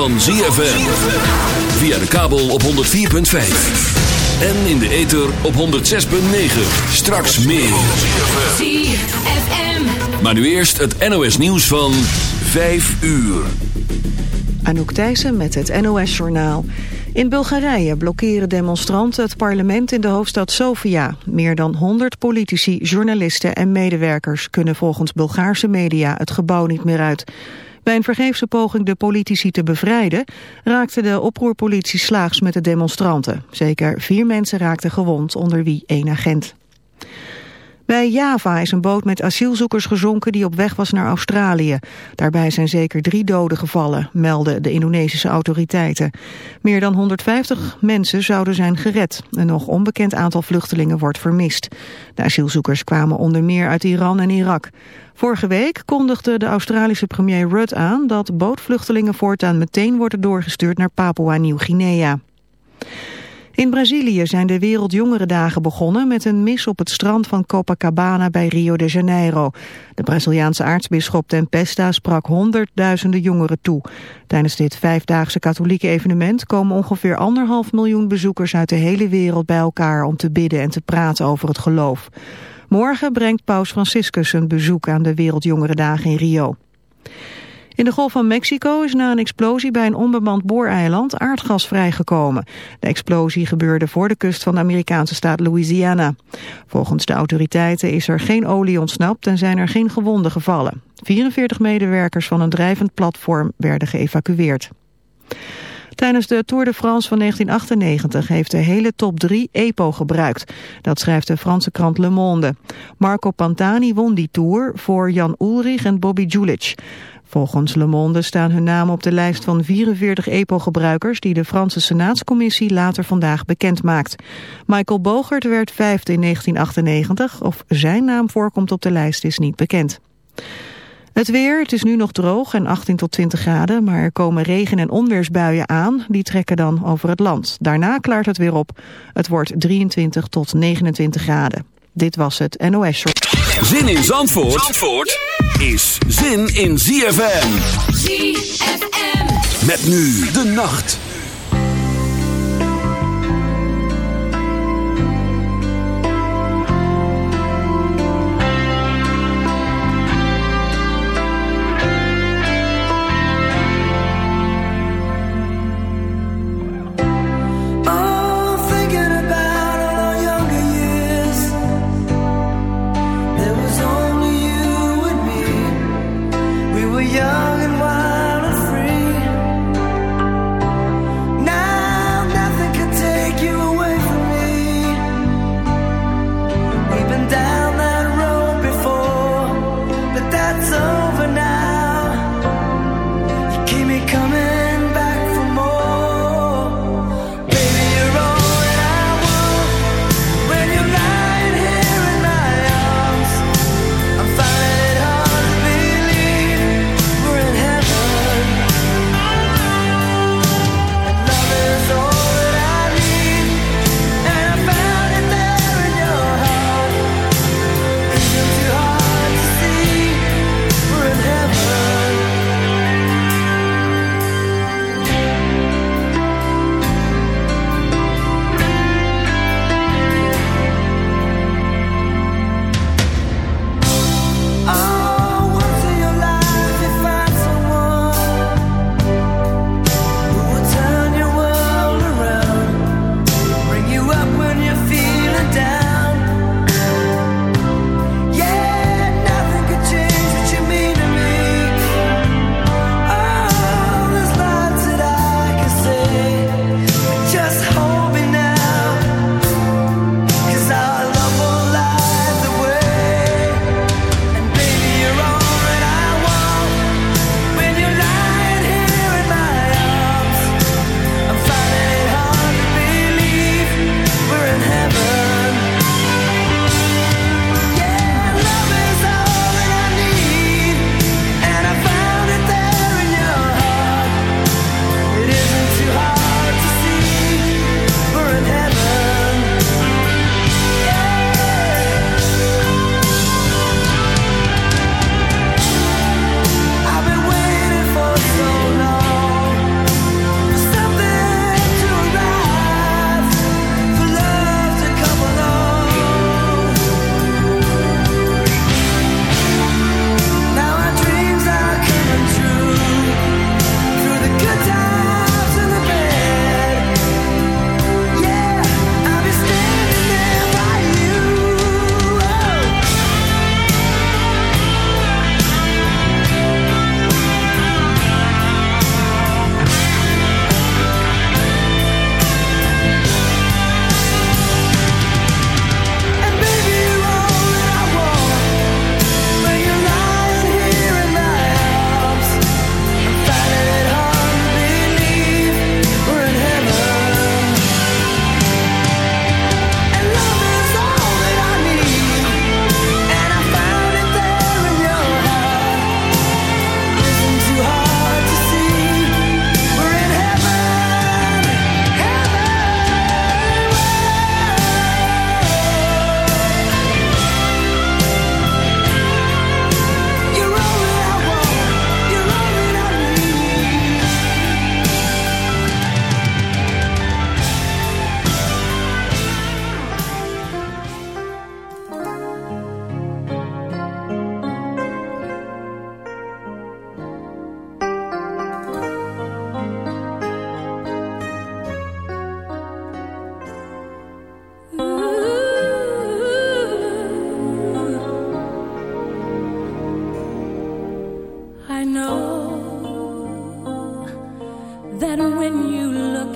van ZFM. Via de kabel op 104.5. En in de ether op 106.9. Straks meer. ZFM. Maar nu eerst het NOS nieuws van 5 uur. Anouk Thijssen met het NOS-journaal. In Bulgarije blokkeren demonstranten het parlement in de hoofdstad Sofia. Meer dan 100 politici, journalisten en medewerkers... kunnen volgens Bulgaarse media het gebouw niet meer uit. Bij een vergeefse poging de politici te bevrijden... raakte de oproerpolitie slaags met de demonstranten. Zeker vier mensen raakten gewond, onder wie één agent. Bij Java is een boot met asielzoekers gezonken die op weg was naar Australië. Daarbij zijn zeker drie doden gevallen, melden de Indonesische autoriteiten. Meer dan 150 mensen zouden zijn gered. Een nog onbekend aantal vluchtelingen wordt vermist. De asielzoekers kwamen onder meer uit Iran en Irak. Vorige week kondigde de Australische premier Rudd aan dat bootvluchtelingen voortaan meteen worden doorgestuurd naar Papua-Nieuw-Guinea. In Brazilië zijn de Wereldjongerendagen begonnen met een mis op het strand van Copacabana bij Rio de Janeiro. De Braziliaanse aartsbisschop Tempesta sprak honderdduizenden jongeren toe. Tijdens dit vijfdaagse katholieke evenement komen ongeveer anderhalf miljoen bezoekers uit de hele wereld bij elkaar om te bidden en te praten over het geloof. Morgen brengt paus Franciscus een bezoek aan de Wereldjongerendagen in Rio. In de Golf van Mexico is na een explosie bij een onbemand booreiland aardgas vrijgekomen. De explosie gebeurde voor de kust van de Amerikaanse staat Louisiana. Volgens de autoriteiten is er geen olie ontsnapt en zijn er geen gewonden gevallen. 44 medewerkers van een drijvend platform werden geëvacueerd. Tijdens de Tour de France van 1998 heeft de hele top 3 EPO gebruikt. Dat schrijft de Franse krant Le Monde. Marco Pantani won die Tour voor Jan Ulrich en Bobby Julich. Volgens Le Monde staan hun namen op de lijst van 44 EPO-gebruikers... die de Franse Senaatscommissie later vandaag bekend maakt. Michael Bogert werd vijfde in 1998. Of zijn naam voorkomt op de lijst is niet bekend. Het weer, het is nu nog droog en 18 tot 20 graden... maar er komen regen- en onweersbuien aan. Die trekken dan over het land. Daarna klaart het weer op. Het wordt 23 tot 29 graden. Dit was het NOS Short. Zin in Zandvoort, Zandvoort is zin in ZFM. ZFM. Met nu de nacht.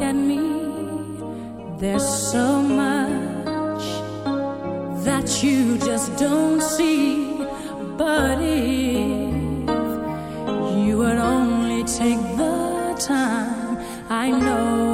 at me. There's so much that you just don't see. But if you would only take the time, I know.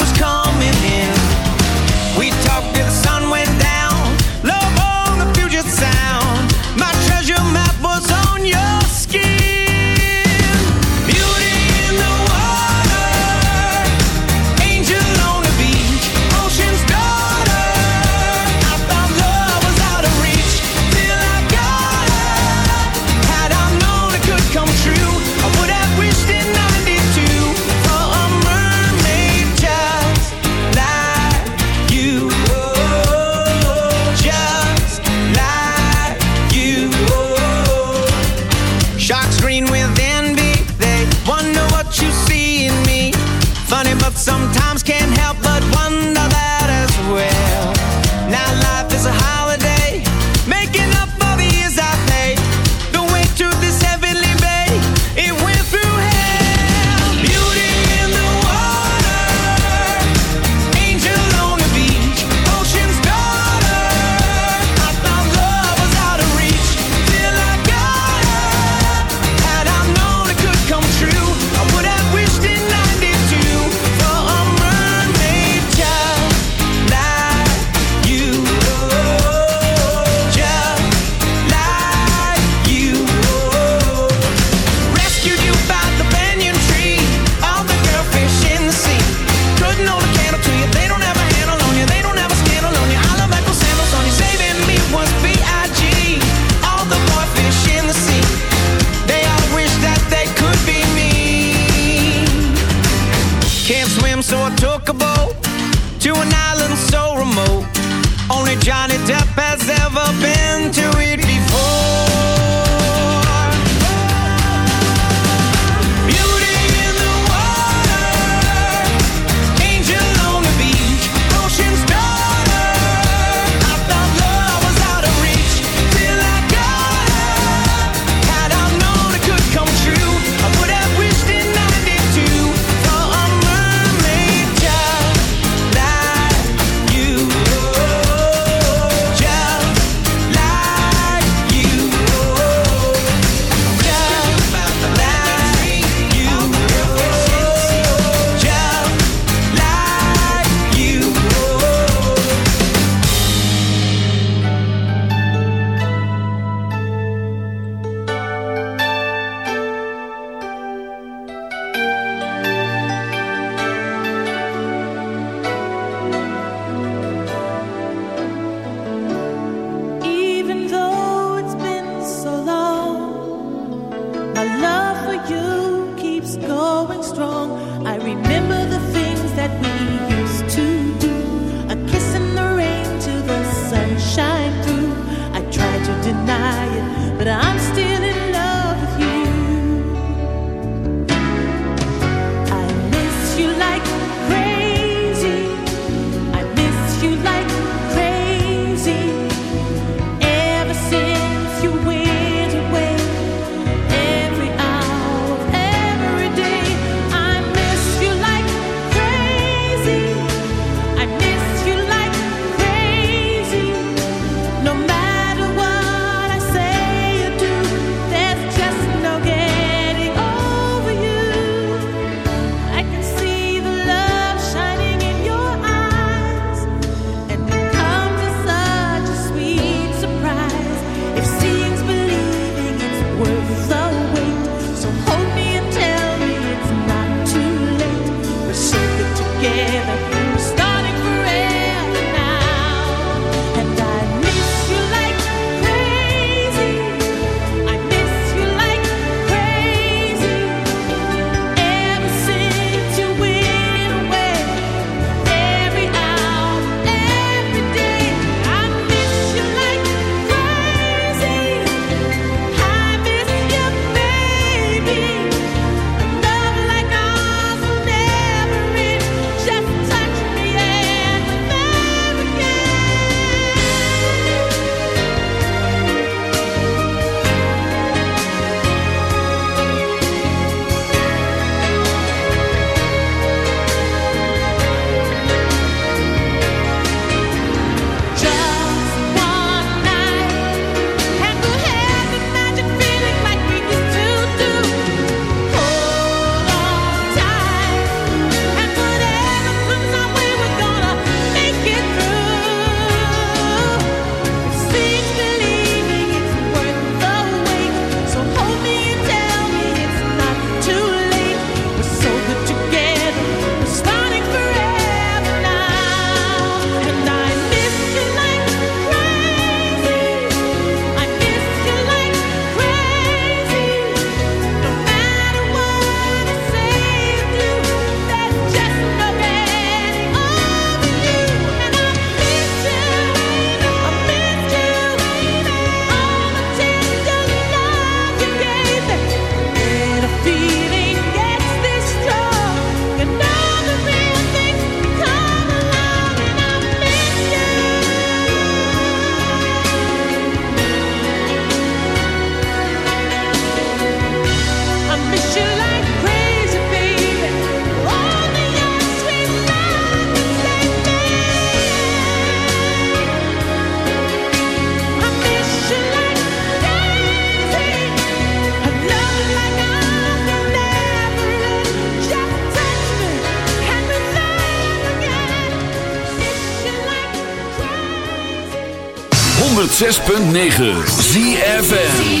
106.9 ZFN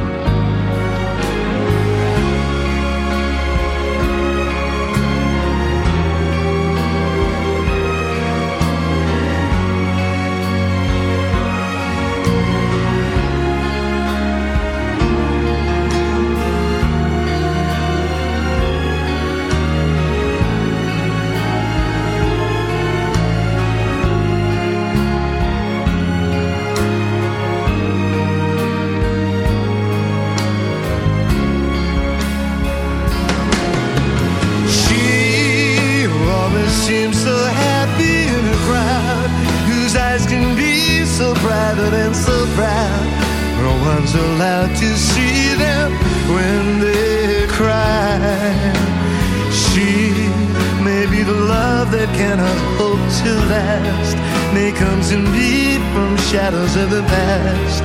may comes to me from shadows of the past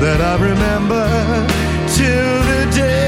that I remember till the day.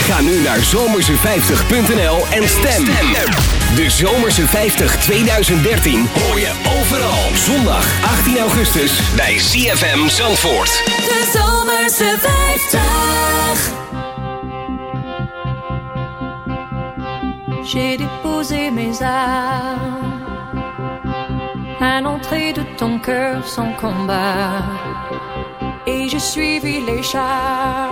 Ga nu naar zomerse50.nl en stem. De Zomerse 50 2013 hoor je overal. Zondag 18 augustus bij CFM Zandvoort. De Zomerse 50. J'ai déposé mes armes à l'entrée de ton cœur sans combat. Et je suivi les chars.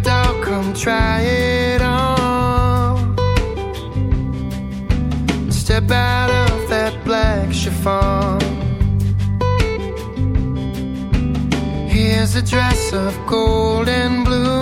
the come try it on. Step out of that black chiffon. Here's a dress of gold and blue.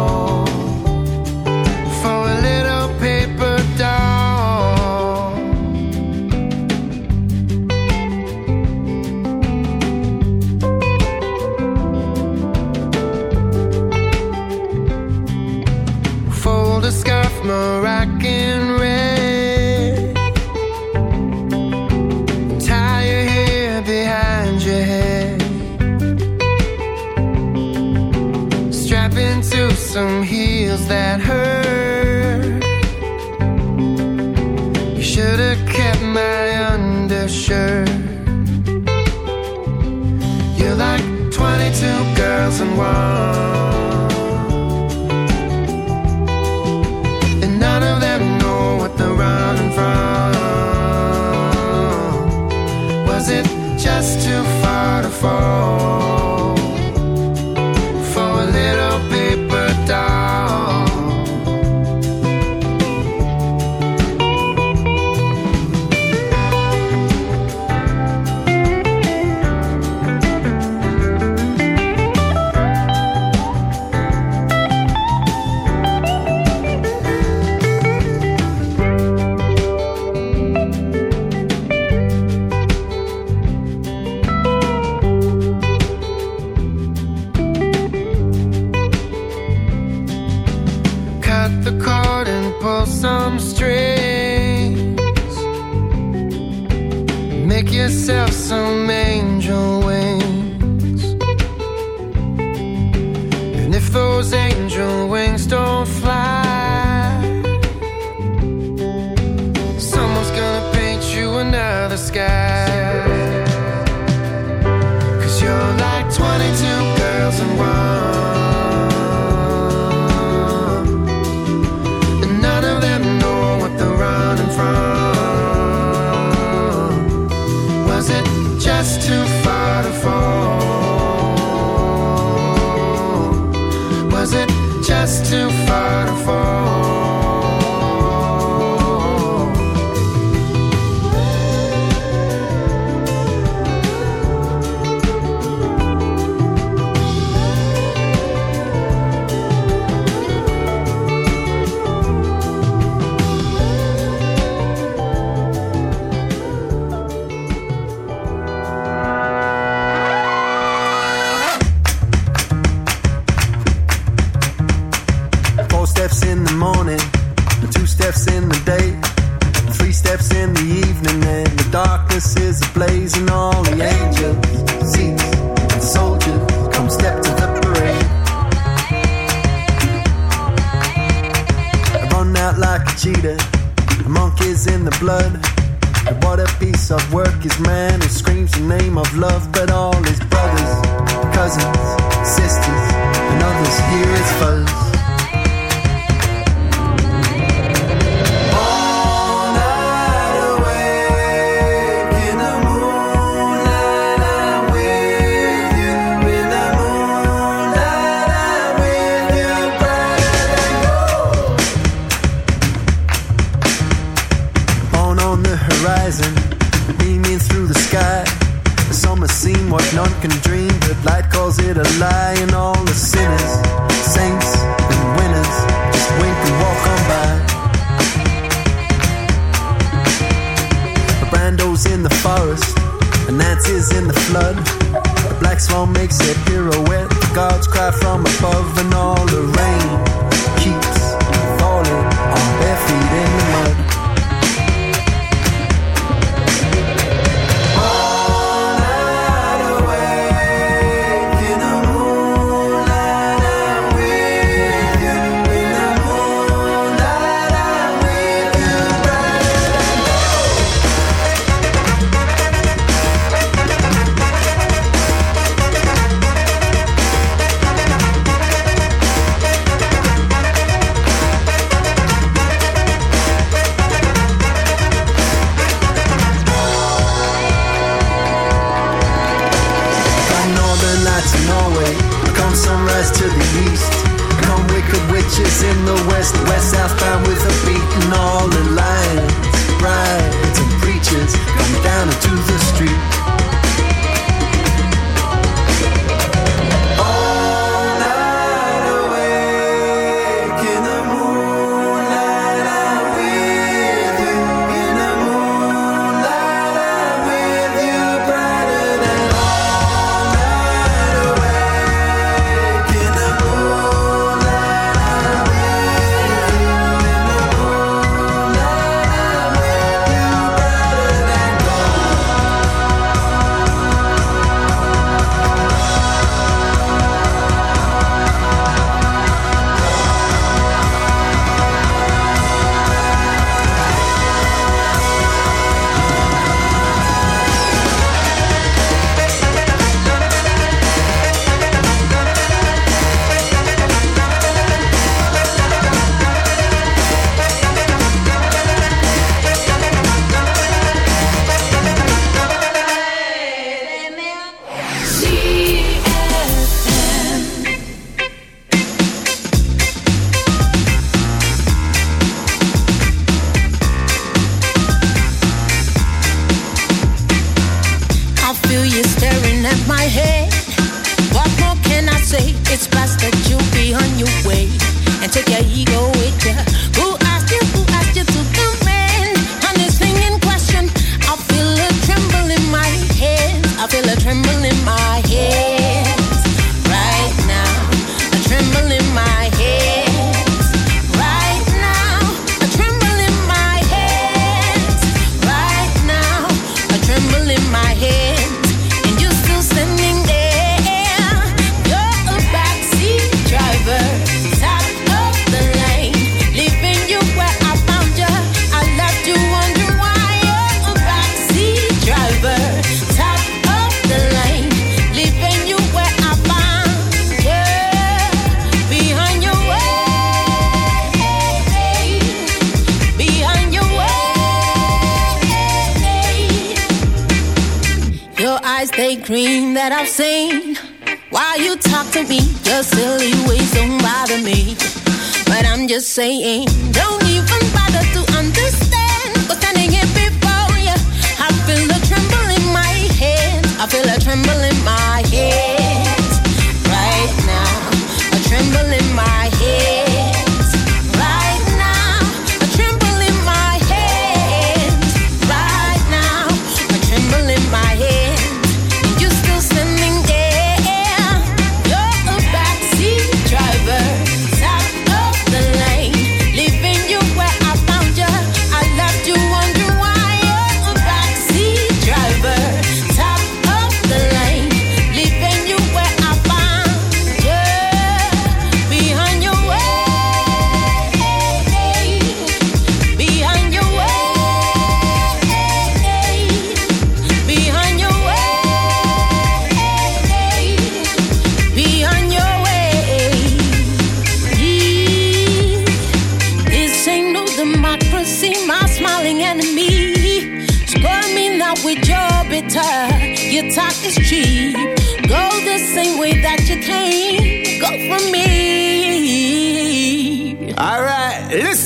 kept my undershirt. You're like 22 girls in one.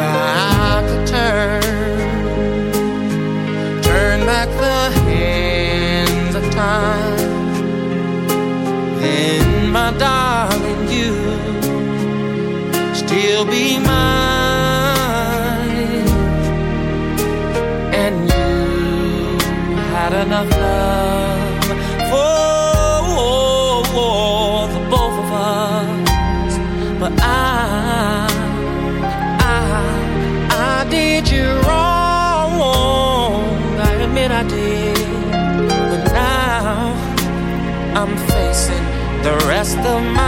I could turn, turn back the hands of time, then my darling, you still be mine. The rest of my